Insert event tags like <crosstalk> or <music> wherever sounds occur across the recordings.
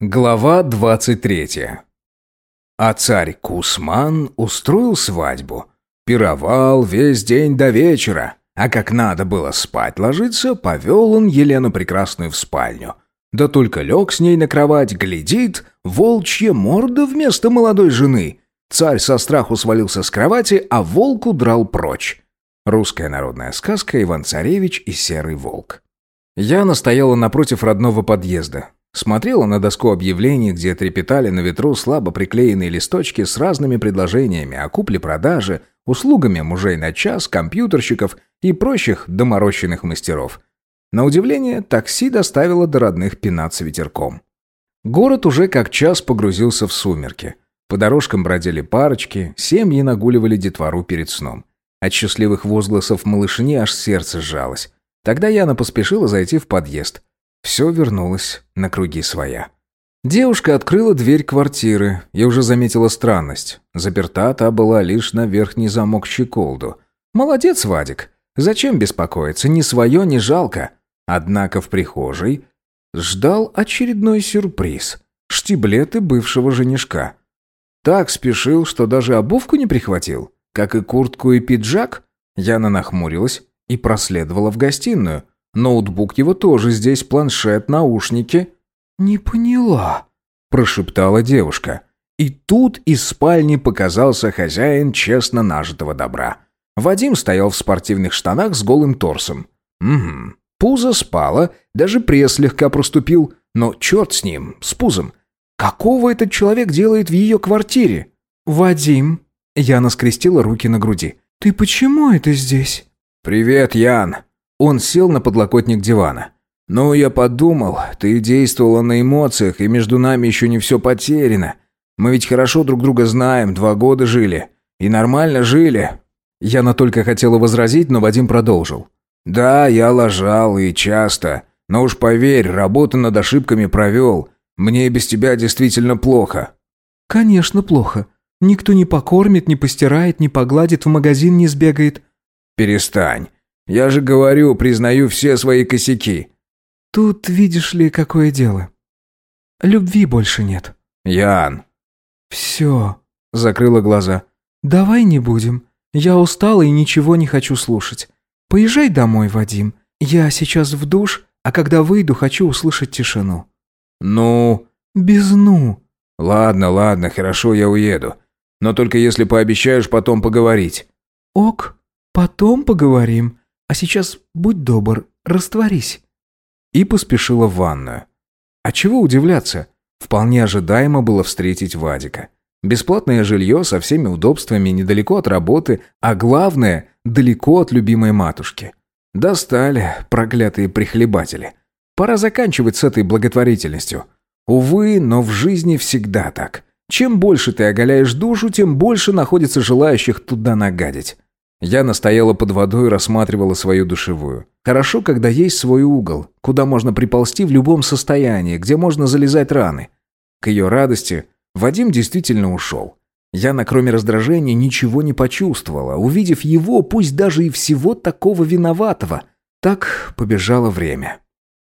Глава 23. А царь Кусман устроил свадьбу. Пировал весь день до вечера, а как надо было спать ложиться, повел он Елену Прекрасную в спальню. Да только лег с ней на кровать, глядит, волчья морда вместо молодой жены. Царь со страху свалился с кровати, а волк удрал прочь. Русская народная сказка «Иван-царевич и серый волк». Яна стояла напротив родного подъезда. Смотрела на доску объявлений, где трепетали на ветру слабо приклеенные листочки с разными предложениями о купле-продаже, услугами мужей на час, компьютерщиков и прочих доморощенных мастеров. На удивление, такси доставило до родных пенат с ветерком. Город уже как час погрузился в сумерки. По дорожкам бродили парочки, семьи нагуливали детвору перед сном. От счастливых возгласов малышни аж сердце сжалось. Тогда Яна поспешила зайти в подъезд – все вернулось на круги своя. Девушка открыла дверь квартиры и уже заметила странность. Заперта та была лишь на верхний замок щеколду. «Молодец, Вадик. Зачем беспокоиться? Ни свое, ни жалко». Однако в прихожей ждал очередной сюрприз. Штиблеты бывшего женишка. Так спешил, что даже обувку не прихватил, как и куртку и пиджак. Яна нахмурилась и проследовала в гостиную – Ноутбук его тоже здесь, планшет, наушники». «Не поняла», – прошептала девушка. И тут из спальни показался хозяин честно нажитого добра. Вадим стоял в спортивных штанах с голым торсом. Угу. Пузо спало, даже пресс слегка проступил, но черт с ним, с пузом. Какого этот человек делает в ее квартире? «Вадим», – Яна скрестила руки на груди. «Ты почему это здесь?» «Привет, Ян», он сел на подлокотник дивана. «Ну, я подумал, ты действовала на эмоциях, и между нами еще не все потеряно. Мы ведь хорошо друг друга знаем, два года жили. И нормально жили». Яна только хотела возразить, но Вадим продолжил. «Да, я лажал, и часто. Но уж поверь, работу над ошибками провел. Мне без тебя действительно плохо». «Конечно, плохо. Никто не покормит, не постирает, не погладит, в магазин не сбегает». «Перестань. Я же говорю, признаю все свои косяки». «Тут видишь ли, какое дело. Любви больше нет». «Ян». «Все», — закрыла глаза. «Давай не будем. Я устала и ничего не хочу слушать. Поезжай домой, Вадим. Я сейчас в душ, а когда выйду, хочу услышать тишину». «Ну?» «Без «ну». «Ладно, ладно, хорошо, я уеду. Но только если пообещаешь потом поговорить». «Ок, потом поговорим. А сейчас будь добр, растворись». И поспешила в ванную. А чего удивляться? Вполне ожидаемо было встретить Вадика. Бесплатное жилье со всеми удобствами недалеко от работы, а главное, далеко от любимой матушки. Достали, проклятые прихлебатели. Пора заканчивать с этой благотворительностью. Увы, но в жизни всегда так. Чем больше ты оголяешь душу, тем больше находится желающих туда нагадить. Я настояла под водой и рассматривала свою душевую. Хорошо, когда есть свой угол, куда можно приползти в любом состоянии, где можно залезать раны. К ее радости Вадим действительно ушел. Яна, кроме раздражения, ничего не почувствовала, увидев его, пусть даже и всего такого виноватого. Так побежало время.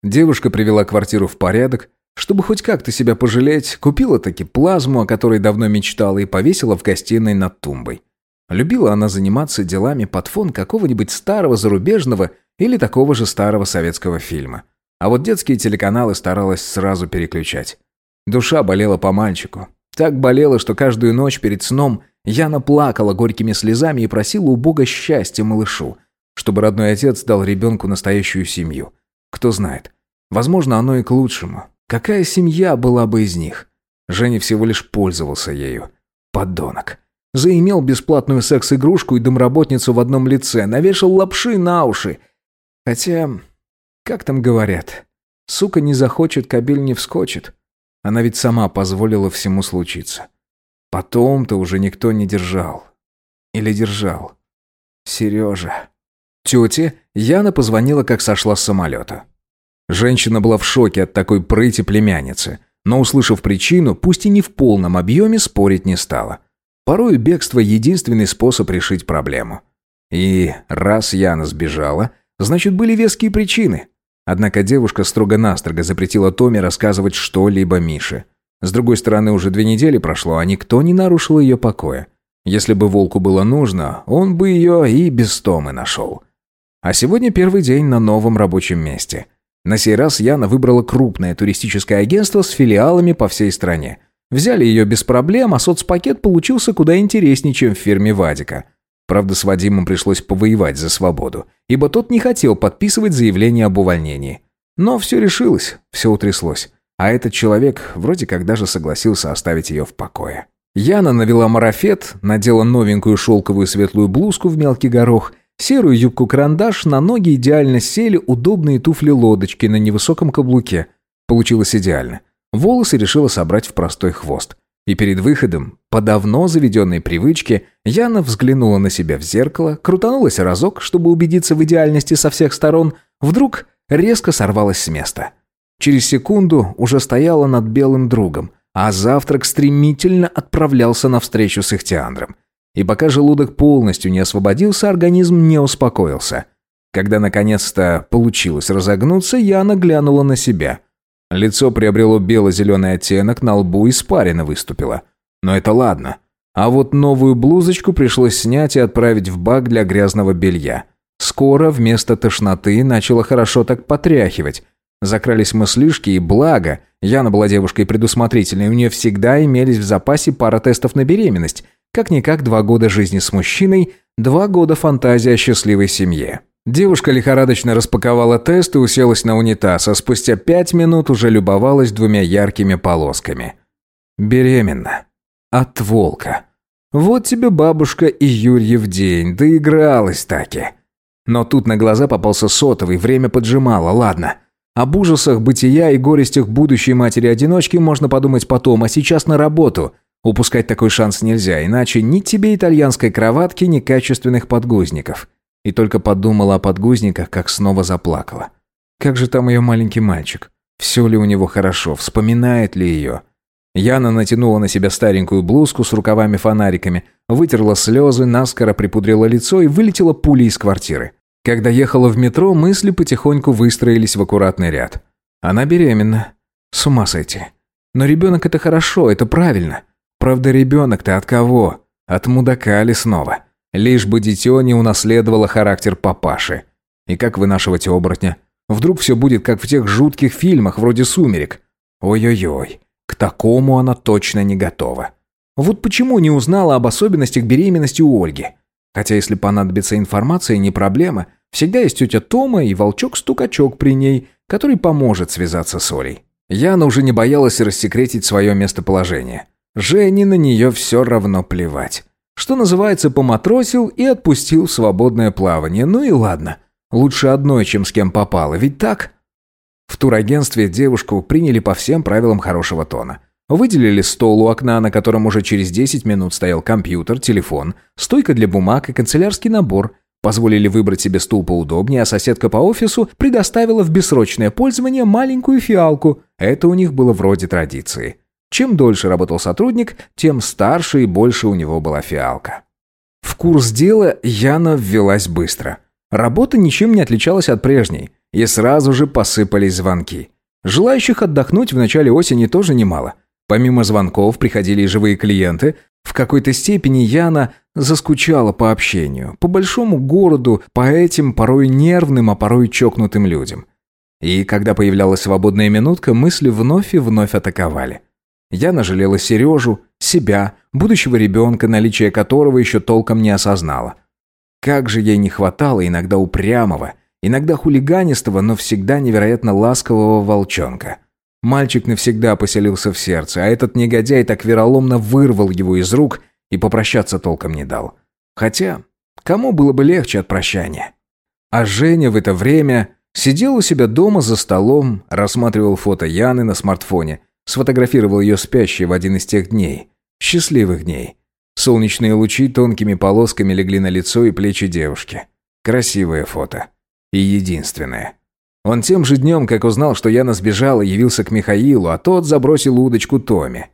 Девушка привела квартиру в порядок, чтобы хоть как-то себя пожалеть, купила таки плазму, о которой давно мечтала, и повесила в гостиной над тумбой. Любила она заниматься делами под фон какого-нибудь старого зарубежного или такого же старого советского фильма. А вот детские телеканалы старалась сразу переключать. Душа болела по мальчику. Так болела, что каждую ночь перед сном Яна плакала горькими слезами и просила у Бога счастья малышу, чтобы родной отец дал ребенку настоящую семью. Кто знает. Возможно, оно и к лучшему. Какая семья была бы из них? Женя всего лишь пользовался ею. Подонок. Заимел бесплатную секс-игрушку и домработницу в одном лице, навешал лапши на уши. Хотя, как там говорят, сука не захочет, кабель не вскочит. Она ведь сама позволила всему случиться. Потом-то уже никто не держал. Или держал. Сережа. Тете Яна позвонила, как сошла с самолета. Женщина была в шоке от такой прыти племянницы, но, услышав причину, пусть и не в полном объеме, спорить не стала. Порой бегство – единственный способ решить проблему. И раз Яна сбежала, значит, были веские причины. Однако девушка строго-настрого запретила Томе рассказывать что-либо Мише. С другой стороны, уже две недели прошло, а никто не нарушил ее покоя. Если бы волку было нужно, он бы ее и без Томы нашел. А сегодня первый день на новом рабочем месте. На сей раз Яна выбрала крупное туристическое агентство с филиалами по всей стране. Взяли ее без проблем, а соцпакет получился куда интереснее, чем в фирме Вадика. Правда, с Вадимом пришлось повоевать за свободу, ибо тот не хотел подписывать заявление об увольнении. Но все решилось, все утряслось. А этот человек вроде как даже согласился оставить ее в покое. Яна навела марафет, надела новенькую шелковую светлую блузку в мелкий горох, серую юбку-карандаш, на ноги идеально сели удобные туфли-лодочки на невысоком каблуке. Получилось идеально. Волосы решила собрать в простой хвост. И перед выходом, по давно заведенной привычке, Яна взглянула на себя в зеркало, крутанулась разок, чтобы убедиться в идеальности со всех сторон, вдруг резко сорвалась с места. Через секунду уже стояла над белым другом, а завтрак стремительно отправлялся на встречу с Ихтиандром. И пока желудок полностью не освободился, организм не успокоился. Когда наконец-то получилось разогнуться, Яна глянула на себя. Лицо приобрело бело-зеленый оттенок, на лбу испарина выступила. Но это ладно. А вот новую блузочку пришлось снять и отправить в бак для грязного белья. Скоро вместо тошноты начало хорошо так потряхивать – Закрались мыслишки, и благо, Яна была девушкой предусмотрительной, у нее всегда имелись в запасе пара тестов на беременность. Как-никак два года жизни с мужчиной, два года фантазии о счастливой семье. Девушка лихорадочно распаковала тест и уселась на унитаз, а спустя пять минут уже любовалась двумя яркими полосками. Беременна. От волка. Вот тебе бабушка и Юрьев день, доигралась таки. Но тут на глаза попался сотовый, время поджимало, ладно. Об ужасах бытия и горестях будущей матери-одиночки можно подумать потом, а сейчас на работу. Упускать такой шанс нельзя, иначе ни тебе итальянской кроватки, ни качественных подгузников. И только подумала о подгузниках, как снова заплакала. Как же там ее маленький мальчик? Все ли у него хорошо? Вспоминает ли ее? Яна натянула на себя старенькую блузку с рукавами-фонариками, вытерла слезы, наскоро припудрила лицо и вылетела пулей из квартиры. Когда ехала в метро, мысли потихоньку выстроились в аккуратный ряд. Она беременна. С ума сойти. Но ребенок это хорошо, это правильно. Правда, ребенок-то от кого? От мудака лесного. Лишь бы дитё не унаследовало характер папаши. И как вынашивать оборотня? Вдруг все будет как в тех жутких фильмах, вроде «Сумерек». Ой-ой-ой, к такому она точно не готова. Вот почему не узнала об особенностях беременности у Ольги. Хотя если понадобится информация, не проблема. Всегда есть тетя Тома и волчок-стукачок при ней, который поможет связаться с Олей. Яна уже не боялась рассекретить свое местоположение. Жене на нее все равно плевать. Что называется, поматросил и отпустил в свободное плавание. Ну и ладно. Лучше одной, чем с кем попало, ведь так? В турагентстве девушку приняли по всем правилам хорошего тона. Выделили стол у окна, на котором уже через 10 минут стоял компьютер, телефон, стойка для бумаг и канцелярский набор – Позволили выбрать себе стул поудобнее, а соседка по офису предоставила в бессрочное пользование маленькую фиалку. Это у них было вроде традиции. Чем дольше работал сотрудник, тем старше и больше у него была фиалка. В курс дела Яна ввелась быстро. Работа ничем не отличалась от прежней, и сразу же посыпались звонки. Желающих отдохнуть в начале осени тоже немало. Помимо звонков приходили и живые клиенты, в какой-то степени Яна заскучала по общению, по большому городу, по этим порой нервным, а порой чокнутым людям. И когда появлялась свободная минутка, мысли вновь и вновь атаковали. Яна жалела Сережу, себя, будущего ребенка, наличие которого еще толком не осознала. Как же ей не хватало иногда упрямого, иногда хулиганистого, но всегда невероятно ласкового волчонка – Мальчик навсегда поселился в сердце, а этот негодяй так вероломно вырвал его из рук и попрощаться толком не дал. Хотя, кому было бы легче от прощания? А Женя в это время сидел у себя дома за столом, рассматривал фото Яны на смартфоне, сфотографировал ее спящей в один из тех дней, счастливых дней. Солнечные лучи тонкими полосками легли на лицо и плечи девушки. Красивое фото. И единственное. Он тем же днем, как узнал, что Яна сбежала, явился к Михаилу, а тот забросил удочку Томе.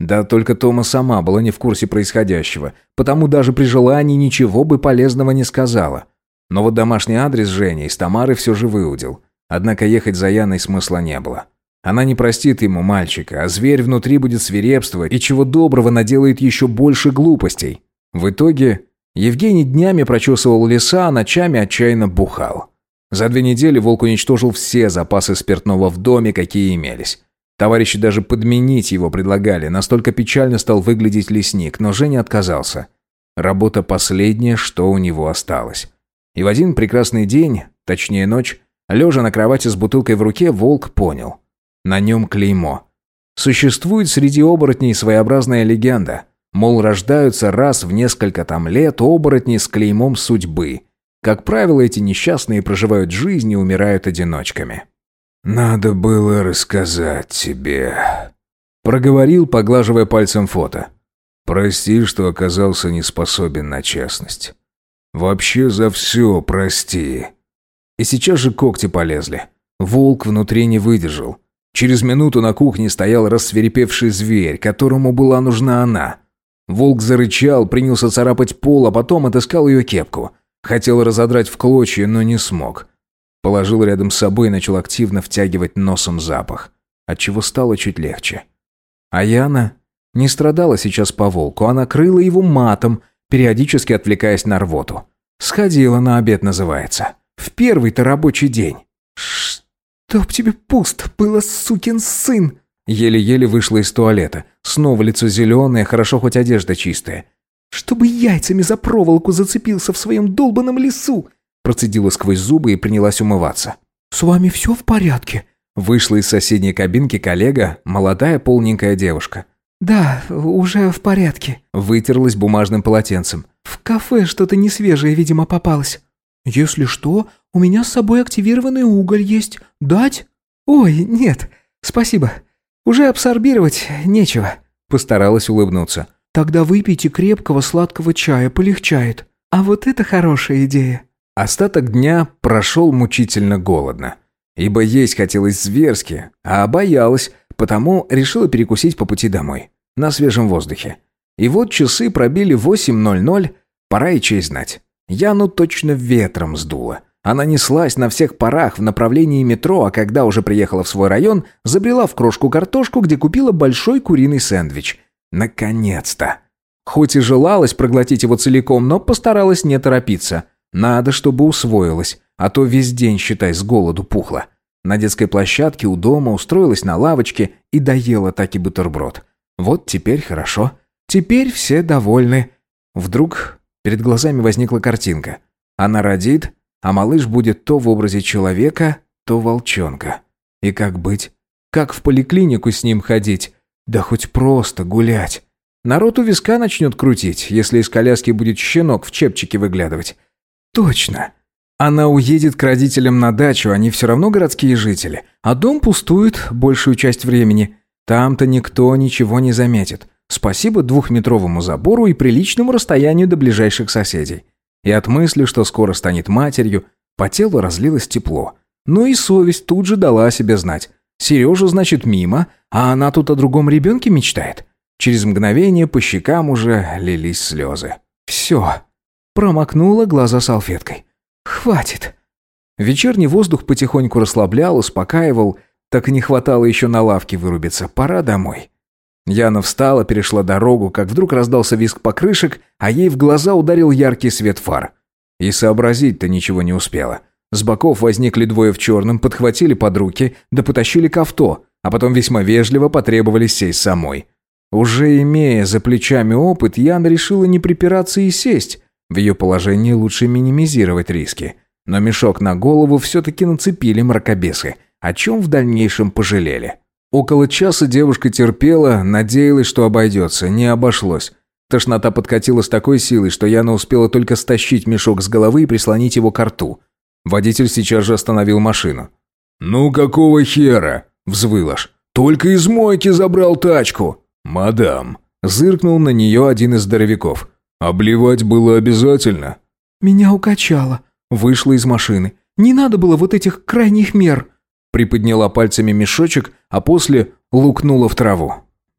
Да только Тома сама была не в курсе происходящего, потому даже при желании ничего бы полезного не сказала. Но вот домашний адрес Жени из Тамары все же выудил. Однако ехать за Яной смысла не было. Она не простит ему мальчика, а зверь внутри будет свирепствовать и чего доброго наделает еще больше глупостей. В итоге Евгений днями прочесывал леса, а ночами отчаянно бухал. За две недели волк уничтожил все запасы спиртного в доме, какие имелись. Товарищи даже подменить его предлагали, настолько печально стал выглядеть лесник, но Женя отказался. Работа последняя, что у него осталось. И в один прекрасный день, точнее ночь, лежа на кровати с бутылкой в руке, волк понял. На нем клеймо. Существует среди оборотней своеобразная легенда. Мол, рождаются раз в несколько там лет оборотни с клеймом судьбы. Как правило, эти несчастные проживают жизнь и умирают одиночками. «Надо было рассказать тебе», — проговорил, поглаживая пальцем фото. «Прости, что оказался не способен на честность. Вообще за все прости». И сейчас же когти полезли. Волк внутри не выдержал. Через минуту на кухне стоял рассверепевший зверь, которому была нужна она. Волк зарычал, принялся царапать пол, а потом отыскал ее кепку. Хотел разодрать в клочья, но не смог. Положил рядом с собой и начал активно втягивать носом запах, отчего стало чуть легче. А Яна не страдала сейчас по волку, она крыла его матом, периодически отвлекаясь на рвоту. Сходила на обед, называется. В первый-то рабочий день. «Чтоб тебе пусто было, сукин сын!» Еле-еле вышла из туалета. Снова лицо зеленое, хорошо хоть одежда чистая. «Чтобы яйцами за проволоку зацепился в своем долбанном лесу!» Процедила сквозь зубы и принялась умываться. «С вами все в порядке?» Вышла из соседней кабинки коллега, молодая полненькая девушка. «Да, уже в порядке». Вытерлась бумажным полотенцем. «В кафе что-то несвежее, видимо, попалось». «Если что, у меня с собой активированный уголь есть. Дать?» «Ой, нет, спасибо. Уже абсорбировать нечего». Постаралась улыбнуться. «Тогда выпейте крепкого сладкого чая, полегчает. А вот это хорошая идея». Остаток дня прошел мучительно голодно. Ибо есть хотелось зверски, а боялась, потому решила перекусить по пути домой. На свежем воздухе. И вот часы пробили 8.00, пора и честь знать. Яну точно ветром сдуло. Она неслась на всех парах в направлении метро, а когда уже приехала в свой район, забрела в крошку-картошку, где купила большой куриный сэндвич. Наконец-то! Хоть и желалась проглотить его целиком, но постаралась не торопиться. Надо, чтобы усвоилась, а то весь день, считай, с голоду пухла. На детской площадке у дома устроилась на лавочке и доела таки бутерброд. Вот теперь хорошо. Теперь все довольны. Вдруг Перед глазами возникла картинка. Она родит, а малыш будет то в образе человека, то волчонка. И как быть? Как в поликлинику с ним ходить? Да хоть просто гулять. Народ у виска начнет крутить, если из коляски будет щенок в чепчике выглядывать. Точно. Она уедет к родителям на дачу, они все равно городские жители. А дом пустует большую часть времени. Там-то никто ничего не заметит. Спасибо двухметровому забору и приличному расстоянию до ближайших соседей. И от мысли, что скоро станет матерью, по телу разлилось тепло. Ну и совесть тут же дала о себе знать. Сережу, значит, мимо, а она тут о другом ребенке мечтает. Через мгновение по щекам уже лились слезы. Все. Промокнула глаза салфеткой. Хватит. Вечерний воздух потихоньку расслаблял, успокаивал. Так не хватало еще на лавке вырубиться. Пора домой. Яна встала, перешла дорогу, как вдруг раздался визг покрышек, а ей в глаза ударил яркий свет фар. И сообразить-то ничего не успела. С боков возникли двое в черном, подхватили под руки, да потащили к авто, а потом весьма вежливо потребовали сесть самой. Уже имея за плечами опыт, Яна решила не припираться и сесть. В ее положении лучше минимизировать риски. Но мешок на голову все-таки нацепили мракобесы, о чем в дальнейшем пожалели. Около часа девушка терпела, надеялась, что обойдется. Не обошлось. Тошнота подкатила с такой силой, что Яна успела только стащить мешок с головы и прислонить его к рту. Водитель сейчас же остановил машину. «Ну какого хера?» – взвыл аж. «Только из мойки забрал тачку!» «Мадам!» – зыркнул на нее один из здоровяков. «Обливать было обязательно?» «Меня укачало», – вышла из машины. «Не надо было вот этих крайних мер!» Приподняла пальцами мешочек, а после лукнула в траву.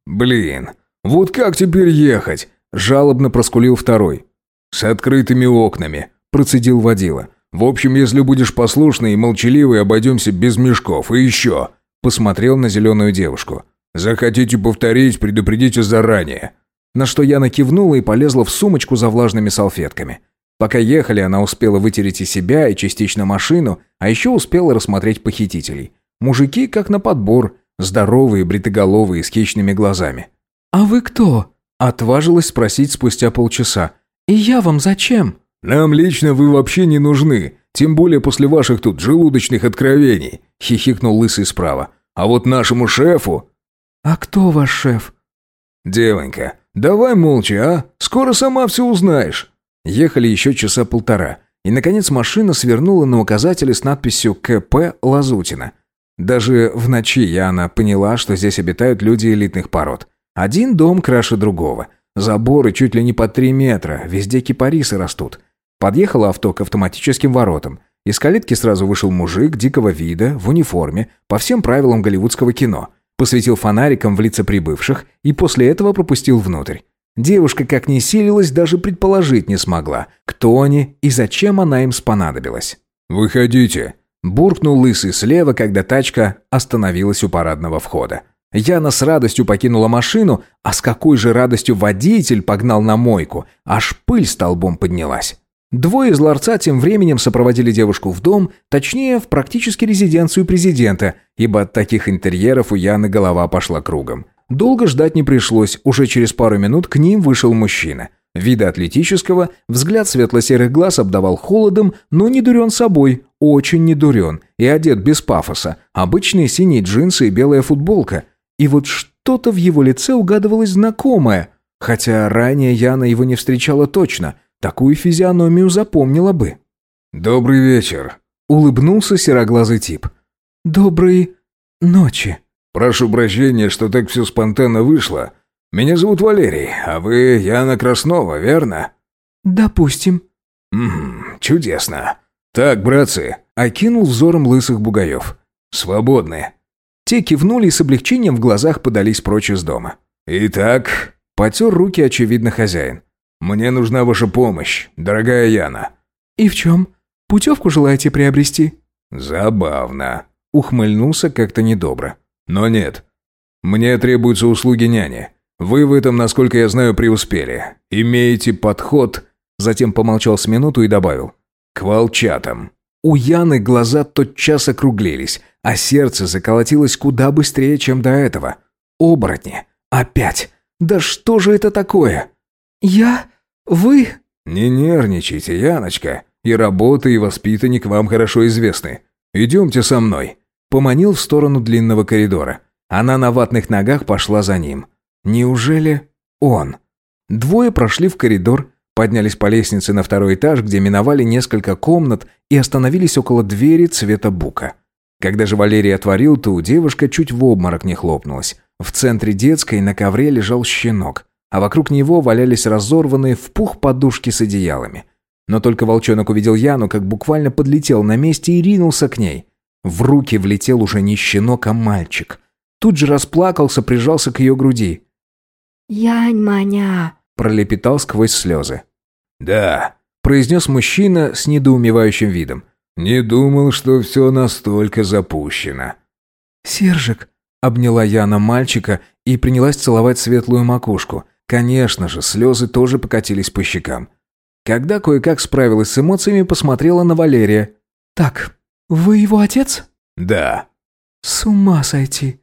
«Блин, вот как теперь ехать?» Жалобно проскулил второй. «С открытыми окнами», процедил водила. В общем, если будешь послушный и молчаливый, обойдемся без мешков. И еще...» Посмотрел на зеленую девушку. «Захотите повторить, предупредите заранее». На что Яна кивнула и полезла в сумочку за влажными салфетками. Пока ехали, она успела вытереть и себя, и частично машину, а еще успела рассмотреть похитителей. Мужики, как на подбор, здоровые, бритоголовые, с хищными глазами. «А вы кто?» – отважилась спросить спустя полчаса. «И я вам зачем?» «Нам лично вы вообще не нужны, тем более после ваших тут желудочных откровений», – хихикнул лысый справа. «А вот нашему шефу...» «А кто ваш шеф?» «Девонька, давай молча, а? Скоро сама все узнаешь». Ехали еще часа полтора, и, наконец, машина свернула на указатели с надписью «КП Лазутина». Даже в ночи Яна поняла, что здесь обитают люди элитных пород. Один дом краше другого. Заборы чуть ли не по три метра, везде кипарисы растут. Подъехало авто к автоматическим воротам. Из калитки сразу вышел мужик дикого вида, в униформе, по всем правилам голливудского кино. Посветил фонариком в лица прибывших и после этого пропустил внутрь. Девушка, как ни силилась, даже предположить не смогла, кто они и зачем она им спонадобилась. «Выходите», Буркнул лысый слева, когда тачка остановилась у парадного входа. Яна с радостью покинула машину, а с какой же радостью водитель погнал на мойку, аж пыль столбом поднялась. Двое из ларца тем временем сопроводили девушку в дом, точнее, в практически резиденцию президента, ибо от таких интерьеров у Яны голова пошла кругом. Долго ждать не пришлось, уже через пару минут к ним вышел мужчина. Вида атлетического, взгляд светло-серых глаз обдавал холодом, но не дурен собой, очень не дурен, и одет без пафоса, обычные синие джинсы и белая футболка. И вот что-то в его лице угадывалось знакомое, хотя ранее Яна его не встречала точно, такую физиономию запомнила бы. «Добрый вечер», — улыбнулся сероглазый тип. «Доброй ночи». «Прошу прощения, что так все спонтанно вышло. Меня зовут Валерий, а вы Яна Краснова, верно?» «Допустим». «Ммм, чудесно. Так, братцы», — окинул взором лысых бугаев. «Свободны». Те кивнули и с облегчением в глазах подались прочь из дома. «Итак», — потер руки, очевидно, хозяин. «Мне нужна ваша помощь, дорогая Яна». «И в чем? Путевку желаете приобрести?» «Забавно», — ухмыльнулся как-то недобро. «Но нет. Мне требуются услуги няни. Вы в этом, насколько я знаю, преуспели. Имеете подход...» Затем помолчал с минуту и добавил. «К волчатам». У Яны глаза тотчас округлились, а сердце заколотилось куда быстрее, чем до этого. Оборотни. Опять. Да что же это такое? Я? Вы? Не нервничайте, Яночка. И работа, и воспитанник вам хорошо известны. Идемте со мной. Поманил в сторону длинного коридора. Она на ватных ногах пошла за ним. Неужели он? Двое прошли в коридор, поднялись по лестнице на второй этаж, где миновали несколько комнат и остановились около двери цвета бука. Когда же Валерий отворил, то девушка чуть в обморок не хлопнулась. В центре детской на ковре лежал щенок, а вокруг него валялись разорванные в пух подушки с одеялами. Но только волчонок увидел Яну, как буквально подлетел на месте и ринулся к ней. В руки влетел уже не щенок, а мальчик. Тут же расплакался, прижался к ее груди. «Янь-маня!» – пролепетал сквозь слезы. «Да», – произнес мужчина с недоумевающим видом. «Не думал, что все настолько запущено». «Сержик», – обняла Яна мальчика и принялась целовать светлую макушку. Конечно же, слезы тоже покатились по щекам. Когда кое-как справилась с эмоциями, посмотрела на Валерия. «Так, вы его отец?» «Да». «С ума сойти».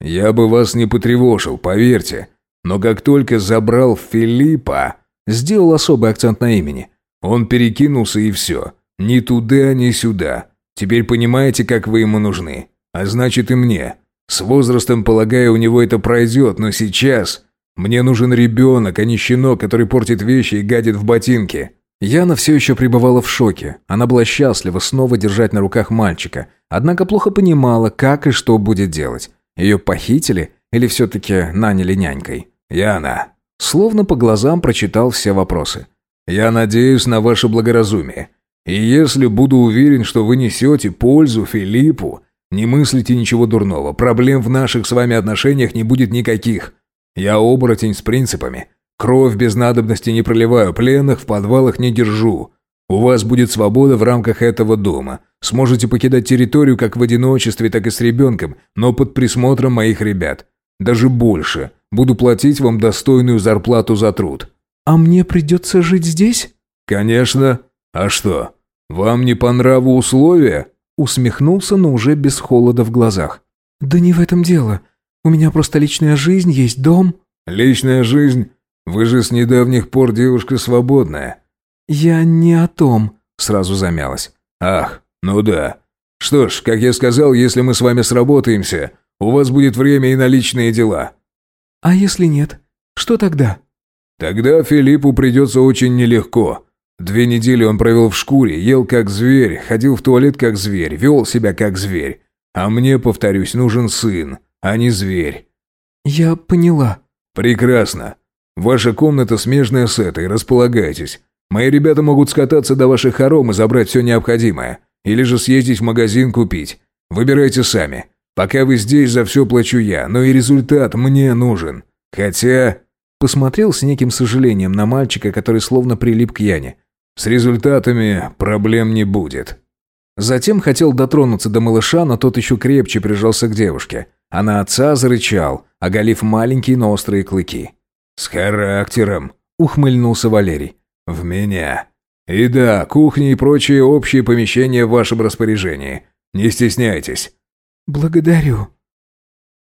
«Я бы вас не потревожил, поверьте. Но как только забрал Филиппа, сделал особый акцент на имени. Он перекинулся и все. Ни туда, ни сюда. Теперь понимаете, как вы ему нужны. А значит и мне. С возрастом, полагаю, у него это пройдет, но сейчас... Мне нужен ребенок, а не щенок, который портит вещи и гадит в ботинки». Яна все еще пребывала в шоке. Она была счастлива снова держать на руках мальчика, однако плохо понимала, как и что будет делать. Ее похитили или все-таки наняли нянькой? «Яна». Словно по глазам прочитал все вопросы. «Я надеюсь на ваше благоразумие. И если буду уверен, что вы несете пользу Филиппу, не мыслите ничего дурного, проблем в наших с вами отношениях не будет никаких. Я оборотень с принципами. Кровь без надобности не проливаю, пленных в подвалах не держу. У вас будет свобода в рамках этого дома. Сможете покидать территорию как в одиночестве, так и с ребенком, но под присмотром моих ребят. Даже больше. Буду платить вам достойную зарплату за труд». «А мне придется жить здесь?» «Конечно. А что, вам не по нраву условия?» Усмехнулся, но уже без холода в глазах. «Да не в этом дело. У меня просто личная жизнь, есть дом». «Личная жизнь? Вы же с недавних пор девушка свободная». «Я не о том», — сразу замялась. «Ах, ну да. Что ж, как я сказал, если мы с вами сработаемся, у вас будет время и на личные дела». «А если нет? Что тогда?» «Тогда Филиппу придется очень нелегко. Две недели он провел в шкуре, ел как зверь, ходил в туалет как зверь, вел себя как зверь. А мне, повторюсь, нужен сын, а не зверь». «Я поняла». «Прекрасно. Ваша комната смежная с этой, располагайтесь. Мои ребята могут скататься до ваших хором и забрать все необходимое. Или же съездить в магазин купить. Выбирайте сами. Пока вы здесь, за все плачу я, но и результат мне нужен. Хотя...» Посмотрел с неким сожалением на мальчика, который словно прилип к Яне. «С результатами проблем не будет». Затем хотел дотронуться до малыша, но тот еще крепче прижался к девушке. А на отца зарычал, оголив маленькие, но острые клыки. «С характером», — ухмыльнулся Валерий. «В меня. И да, кухня и прочие общие помещения в вашем распоряжении. Не стесняйтесь». «Благодарю».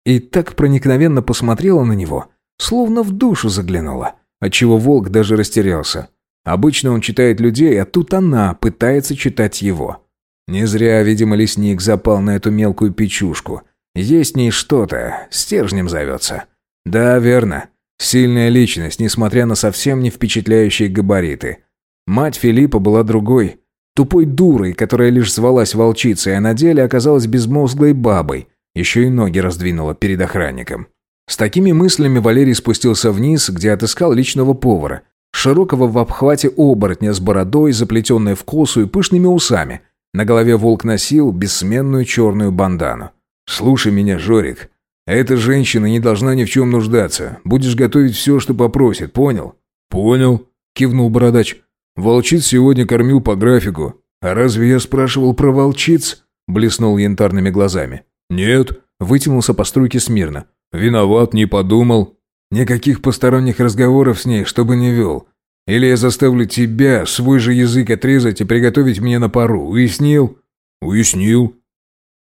И так проникновенно посмотрела на него, словно в душу заглянула, отчего волк даже растерялся. Обычно он читает людей, а тут она пытается читать его. Не зря, видимо, лесник запал на эту мелкую печушку. Есть в ней что-то, стержнем зовется. Да, верно. Сильная личность, несмотря на совсем не впечатляющие габариты. Мать Филиппа была другой. Тупой дурой, которая лишь звалась волчицей, а на деле оказалась безмозглой бабой. Еще и ноги раздвинула перед охранником. С такими мыслями Валерий спустился вниз, где отыскал личного повара. Широкого в обхвате оборотня с бородой, заплетенной в косу и пышными усами. На голове волк носил бессменную черную бандану. «Слушай меня, Жорик. Эта женщина не должна ни в чем нуждаться. Будешь готовить все, что попросит, понял?» «Понял», – кивнул бородач. «Волчиц сегодня кормил по графику». «А разве я спрашивал про волчиц?» – блеснул янтарными глазами. «Нет», – вытянулся по струйке смирно. «Виноват, не подумал». «Никаких посторонних разговоров с ней, чтобы не вел. Или я заставлю тебя свой же язык отрезать и приготовить мне на пару. Уяснил?» «Уяснил».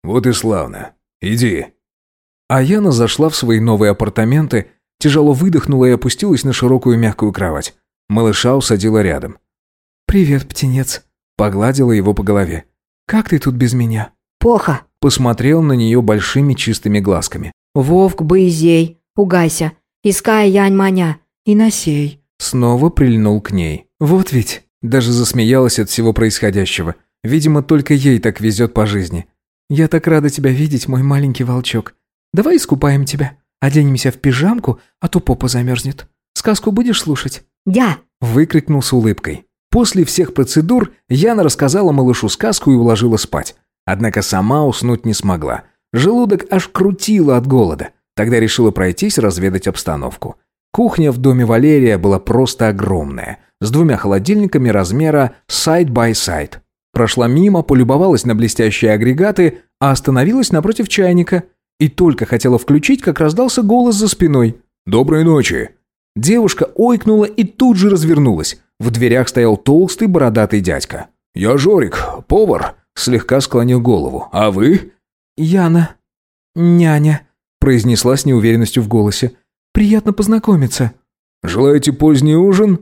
«Вот и славно. Иди». А Яна зашла в свои новые апартаменты, тяжело выдохнула и опустилась на широкую мягкую кровать. Малыша усадила рядом. «Привет, птенец», — погладила его по голове. «Как ты тут без меня?» «Плохо», — посмотрел на нее большими чистыми глазками. «Вовк, Боизей, пугайся, искай Янь-Маня и Насей». Снова прильнул к ней. «Вот ведь». Даже засмеялась от всего происходящего. Видимо, только ей так везет по жизни. «Я так рада тебя видеть, мой маленький волчок. Давай искупаем тебя. Оденемся в пижамку, а то попа замерзнет. Сказку будешь слушать?» «Я!» – выкрикнул с улыбкой. После всех процедур Яна рассказала малышу сказку и уложила спать. Однако сама уснуть не смогла. Желудок аж крутило от голода. Тогда решила пройтись, разведать обстановку. Кухня в доме Валерия была просто огромная, с двумя холодильниками размера side-by-side. Прошла мимо, полюбовалась на блестящие агрегаты, а остановилась напротив чайника – и только хотела включить, как раздался голос за спиной. «Доброй ночи!» Девушка ойкнула и тут же развернулась. В дверях стоял толстый бородатый дядька. «Я Жорик, повар», — слегка склонил голову. «А вы?» «Яна. Няня», — произнесла с неуверенностью в голосе. «Приятно познакомиться». «Желаете поздний ужин?»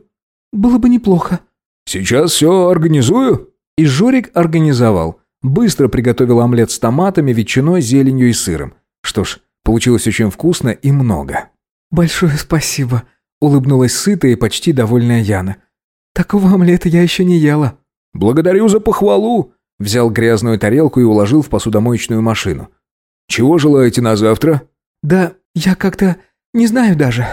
«Было бы неплохо». «Сейчас все организую». И Жорик организовал. Быстро приготовил омлет с томатами, ветчиной, зеленью и сыром. Что ж, получилось очень вкусно и много. «Большое спасибо», — улыбнулась сытая и почти довольная Яна. «Такого омлета я еще не ела». «Благодарю за похвалу», — взял грязную тарелку и уложил в посудомоечную машину. «Чего желаете на завтра?» «Да я как-то не знаю даже».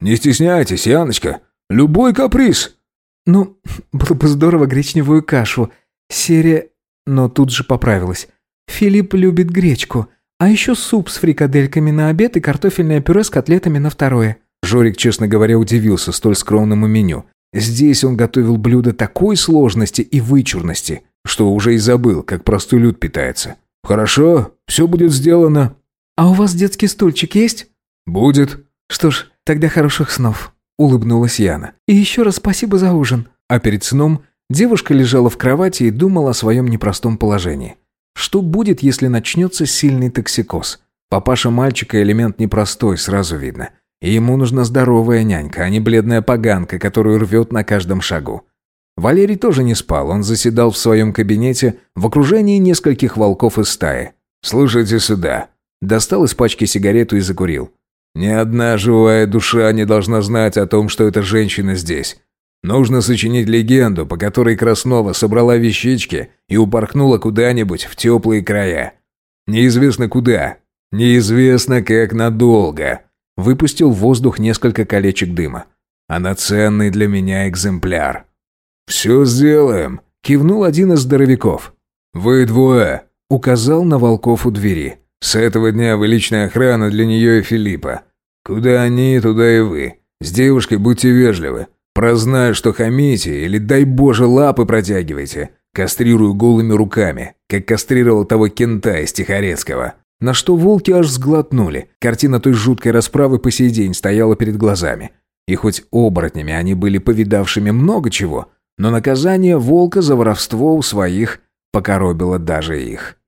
«Не стесняйтесь, Яночка. Любой каприз». «Ну, <laughs> было бы здорово гречневую кашу. Серия но тут же поправилась. «Филипп любит гречку, а еще суп с фрикадельками на обед и картофельное пюре с котлетами на второе». Жорик, честно говоря, удивился столь скромному меню. Здесь он готовил блюда такой сложности и вычурности, что уже и забыл, как простой люд питается. «Хорошо, все будет сделано». «А у вас детский стульчик есть?» «Будет». «Что ж, тогда хороших снов», — улыбнулась Яна. «И еще раз спасибо за ужин». А перед сном девушка лежала в кровати и думала о своем непростом положении. Что будет, если начнется сильный токсикоз? Папаша мальчика элемент непростой, сразу видно. И ему нужна здоровая нянька, а не бледная поганка, которую рвет на каждом шагу. Валерий тоже не спал, он заседал в своем кабинете в окружении нескольких волков из стаи. «Слушайте сюда». Достал из пачки сигарету и закурил. «Ни одна живая душа не должна знать о том, что эта женщина здесь. Нужно сочинить легенду, по которой Краснова собрала вещички и упорхнула куда-нибудь в теплые края. Неизвестно куда, неизвестно как надолго. Выпустил в воздух несколько колечек дыма. Она ценный для меня экземпляр. «Все сделаем», — кивнул один из здоровяков. «Вы двое», — указал на волков у двери. «С этого дня вы личная охрана для нее и Филиппа. Куда они, туда и вы. С девушкой будьте вежливы. Прознаю, что хамите или, дай боже, лапы протягиваете. Кастрирую голыми руками, как кастрировал того кента из Тихорецкого. На что волки аж сглотнули. Картина той жуткой расправы по сей день стояла перед глазами. И хоть оборотнями они были повидавшими много чего, но наказание волка за воровство у своих покоробило даже их.